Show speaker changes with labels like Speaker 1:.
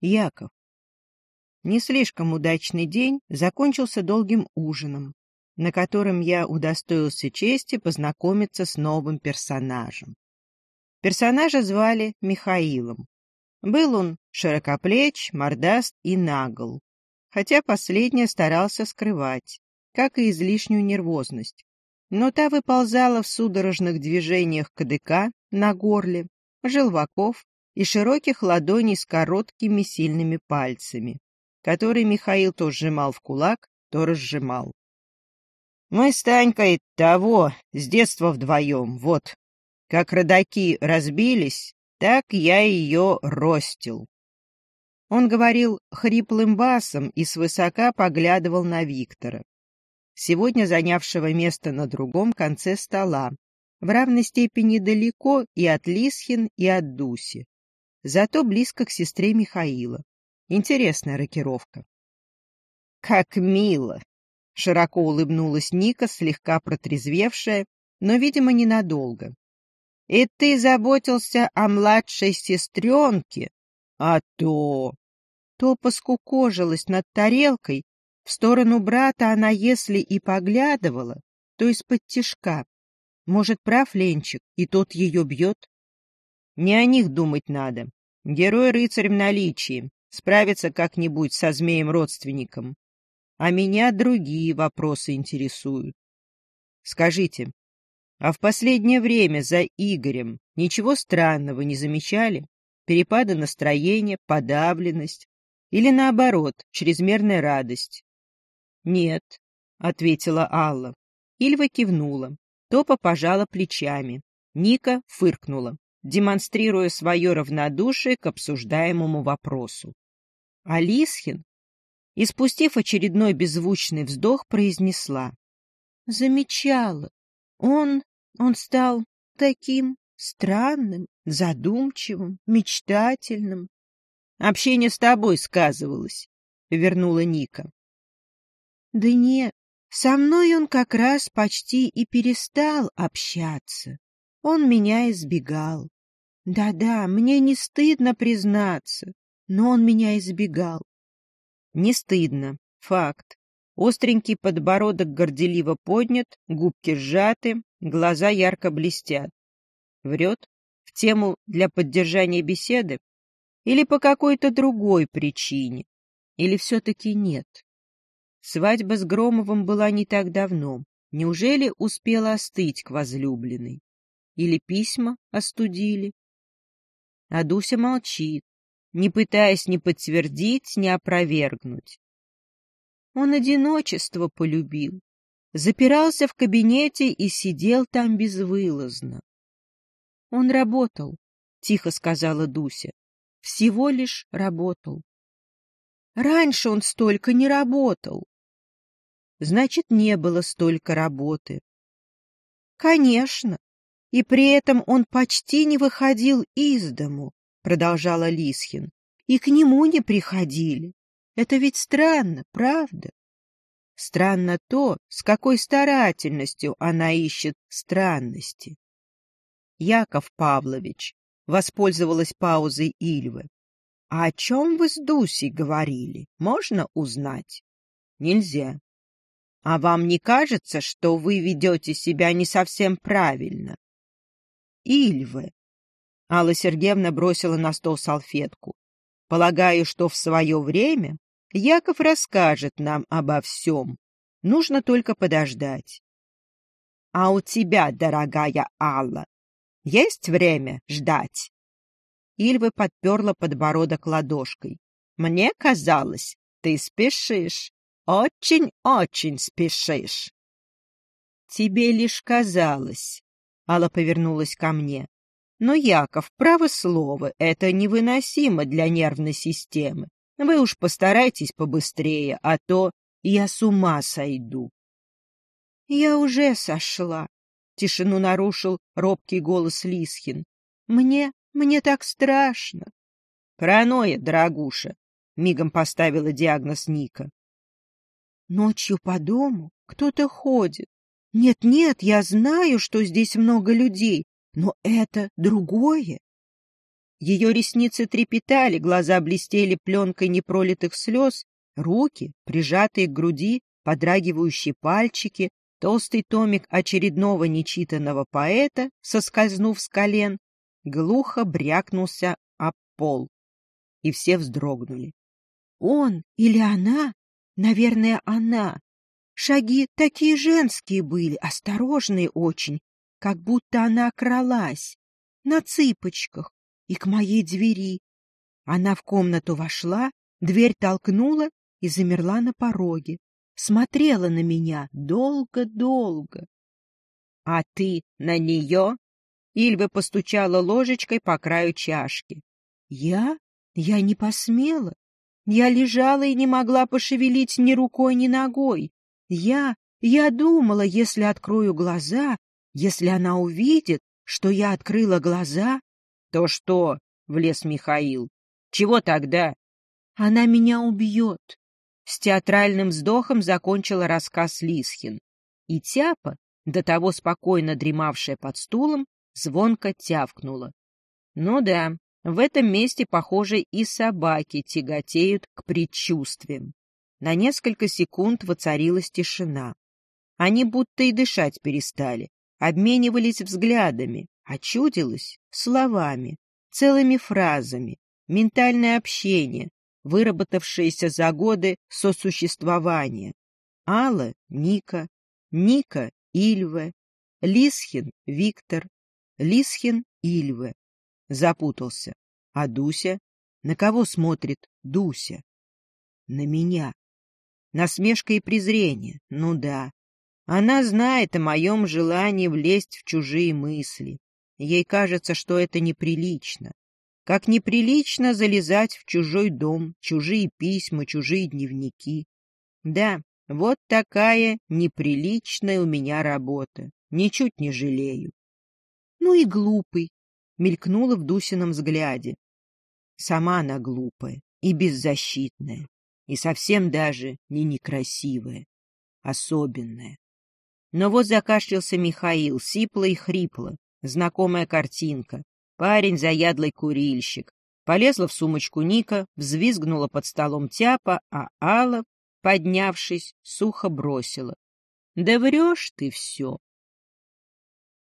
Speaker 1: Яков. Не слишком удачный день закончился долгим ужином, на котором я удостоился чести познакомиться с новым персонажем. Персонажа звали Михаилом. Был он широкоплеч, мордаст и нагл, хотя последнее старался скрывать, как и излишнюю нервозность. Но та выползала в судорожных движениях кадыка на горле, желваков и широких ладоней с короткими сильными пальцами, которые Михаил то сжимал в кулак, то разжимал. Мы с Танькой того, с детства вдвоем, вот. Как родаки разбились, так я ее ростил. Он говорил хриплым басом и свысока поглядывал на Виктора, сегодня занявшего место на другом конце стола, в равной степени далеко и от Лисхин, и от Дуси, зато близко к сестре Михаила. Интересная рокировка. «Как мило!» — широко улыбнулась Ника, слегка протрезвевшая, но, видимо, ненадолго. «И ты заботился о младшей сестренке? А то...» То поскукожилась над тарелкой, в сторону брата она, если и поглядывала, то из-под тишка. Может, прав Ленчик, и тот ее бьет? Не о них думать надо. Герой-рыцарь в наличии, справится как-нибудь со змеем-родственником. А меня другие вопросы интересуют. Скажите, а в последнее время за Игорем ничего странного не замечали? Перепады настроения, подавленность или, наоборот, чрезмерная радость? «Нет», — ответила Алла. Ильва кивнула. Топа пожала плечами. Ника фыркнула, демонстрируя свое равнодушие к обсуждаемому вопросу. А Лисхин, испустив очередной беззвучный вздох, произнесла. «Замечала. Он... он стал таким странным, задумчивым, мечтательным. Общение с тобой сказывалось, — вернула Ника. Да нет, со мной он как раз почти и перестал общаться. Он меня избегал. Да-да, мне не стыдно признаться, но он меня избегал. Не стыдно, факт. Остренький подбородок горделиво поднят, губки сжаты, глаза ярко блестят. Врет? В тему для поддержания беседы? Или по какой-то другой причине? Или все-таки нет? Свадьба с Громовым была не так давно. Неужели успела остыть к возлюбленной? Или письма остудили? А Дуся молчит, не пытаясь ни подтвердить, ни опровергнуть. Он одиночество полюбил, запирался в кабинете и сидел там безвылазно. Он работал, — тихо сказала Дуся, — всего лишь работал. Раньше он столько не работал значит, не было столько работы. Конечно, и при этом он почти не выходил из дому, продолжала Лисхин, и к нему не приходили. Это ведь странно, правда? Странно то, с какой старательностью она ищет странности. Яков Павлович воспользовалась паузой Ильвы. — А о чем вы с Дусей говорили? Можно узнать? — Нельзя. А вам не кажется, что вы ведете себя не совсем правильно? Ильвы. Алла Сергеевна бросила на стол салфетку. Полагаю, что в свое время Яков расскажет нам обо всем. Нужно только подождать. А у тебя, дорогая Алла, есть время ждать? Ильва подперла подбородок ладошкой. Мне казалось, ты спешишь. Очень-очень спешишь. Тебе лишь казалось. Алла повернулась ко мне. Но, Яков, право слово, это невыносимо для нервной системы. Вы уж постарайтесь побыстрее, а то я с ума сойду. Я уже сошла. Тишину нарушил робкий голос Лисхин. Мне, мне так страшно. Паранойя, дорогуша, мигом поставила диагноз Ника. Ночью по дому кто-то ходит. Нет-нет, я знаю, что здесь много людей, но это другое. Ее ресницы трепетали, глаза блестели пленкой непролитых слез, руки, прижатые к груди, подрагивающие пальчики, толстый томик очередного нечитанного поэта, соскользнув с колен, глухо брякнулся об пол. И все вздрогнули. Он или она? Наверное, она. Шаги такие женские были, осторожные очень, как будто она кралась, на цыпочках, и к моей двери. Она в комнату вошла, дверь толкнула и замерла на пороге. Смотрела на меня долго-долго. — А ты на нее? Ильва постучала ложечкой по краю чашки. — Я? Я не посмела. Я лежала и не могла пошевелить ни рукой, ни ногой. Я... Я думала, если открою глаза, если она увидит, что я открыла глаза... — То что? — влез Михаил. — Чего тогда? — Она меня убьет. С театральным вздохом закончила рассказ Лисхин. И Тяпа, до того спокойно дремавшая под стулом, звонко тявкнула. Ну да, в этом месте, похоже, и собаки тяготеют к предчувствиям. На несколько секунд воцарилась тишина. Они будто и дышать перестали, обменивались взглядами, а чудилось словами, целыми фразами, ментальное общение, выработавшееся за годы сосуществования. Алла — Ника, Ника — Ильве, Лисхин — Виктор, Лисхин — Ильве. Запутался. А Дуся? На кого смотрит Дуся? На меня. Насмешка и презрение. Ну да. Она знает о моем желании влезть в чужие мысли. Ей кажется, что это неприлично. Как неприлично залезать в чужой дом, чужие письма, чужие дневники. Да, вот такая неприличная у меня работа. Ничуть не жалею. Ну и глупый, мелькнула в Дусином взгляде. Сама она глупая и беззащитная, и совсем даже не некрасивая, особенная. Но вот закашлялся Михаил, сипло и хрипло, знакомая картинка. Парень заядлый курильщик. Полезла в сумочку Ника, взвизгнула под столом тяпа, а Алла, поднявшись, сухо бросила. — Да врешь ты все.